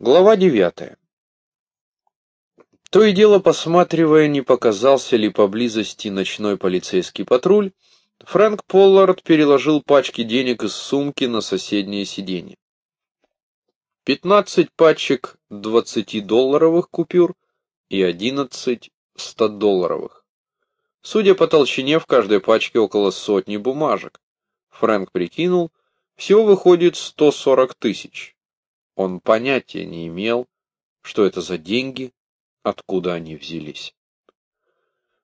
Глава девятая. То и дело посматривая, не показался ли поблизости ночной полицейский патруль, Фрэнк Поллард переложил пачки денег из сумки на соседнее сиденье. Пятнадцать пачек двадцатидолларовых купюр и одиннадцать стодолларовых. Судя по толщине, в каждой пачке около сотни бумажек. Фрэнк прикинул, всего выходит сто сорок тысяч. Он понятия не имел, что это за деньги, откуда они взялись.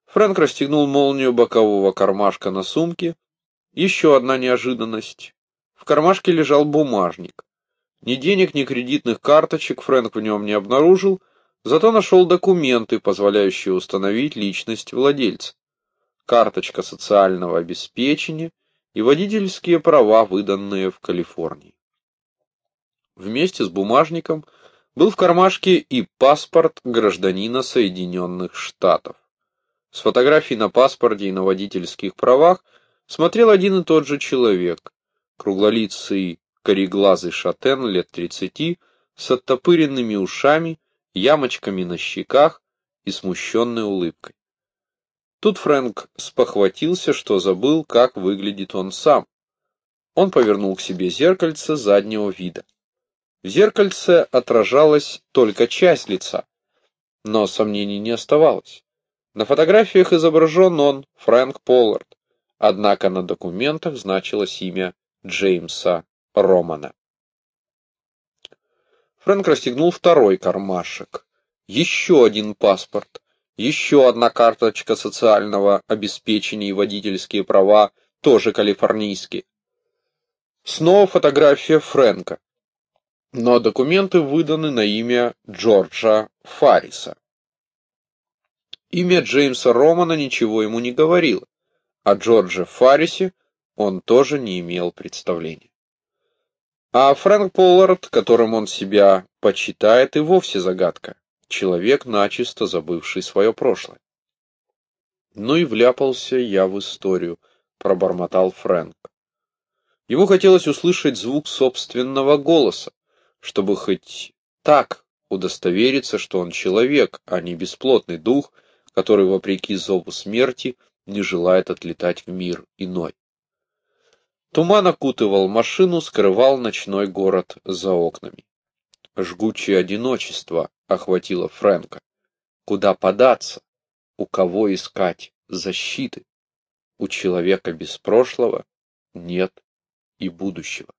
Фрэнк расстегнул молнию бокового кармашка на сумке. Еще одна неожиданность. В кармашке лежал бумажник. Ни денег, ни кредитных карточек Фрэнк в нем не обнаружил, зато нашел документы, позволяющие установить личность владельца. Карточка социального обеспечения и водительские права, выданные в Калифорнии. Вместе с бумажником был в кармашке и паспорт гражданина Соединенных Штатов. С фотографией на паспорте и на водительских правах смотрел один и тот же человек, круглолицый кореглазый шатен лет тридцати, с оттопыренными ушами, ямочками на щеках и смущенной улыбкой. Тут Фрэнк спохватился, что забыл, как выглядит он сам. Он повернул к себе зеркальце заднего вида. В зеркальце отражалась только часть лица, но сомнений не оставалось. На фотографиях изображен он, Фрэнк Поллард, однако на документах значилось имя Джеймса Романа. Фрэнк расстегнул второй кармашек. Еще один паспорт, еще одна карточка социального обеспечения и водительские права, тоже калифорнийские. Снова фотография Фрэнка но документы выданы на имя Джорджа Фарриса. Имя Джеймса Романа ничего ему не говорило, о Джордже Фаррисе он тоже не имел представления. А Фрэнк Поллард, которым он себя почитает, и вовсе загадка. Человек, начисто забывший свое прошлое. Ну и вляпался я в историю, пробормотал Фрэнк. Ему хотелось услышать звук собственного голоса, чтобы хоть так удостовериться, что он человек, а не бесплотный дух, который, вопреки зову смерти, не желает отлетать в мир иной. Туман окутывал машину, скрывал ночной город за окнами. Жгучее одиночество охватило Фрэнка. Куда податься? У кого искать защиты? У человека без прошлого нет и будущего.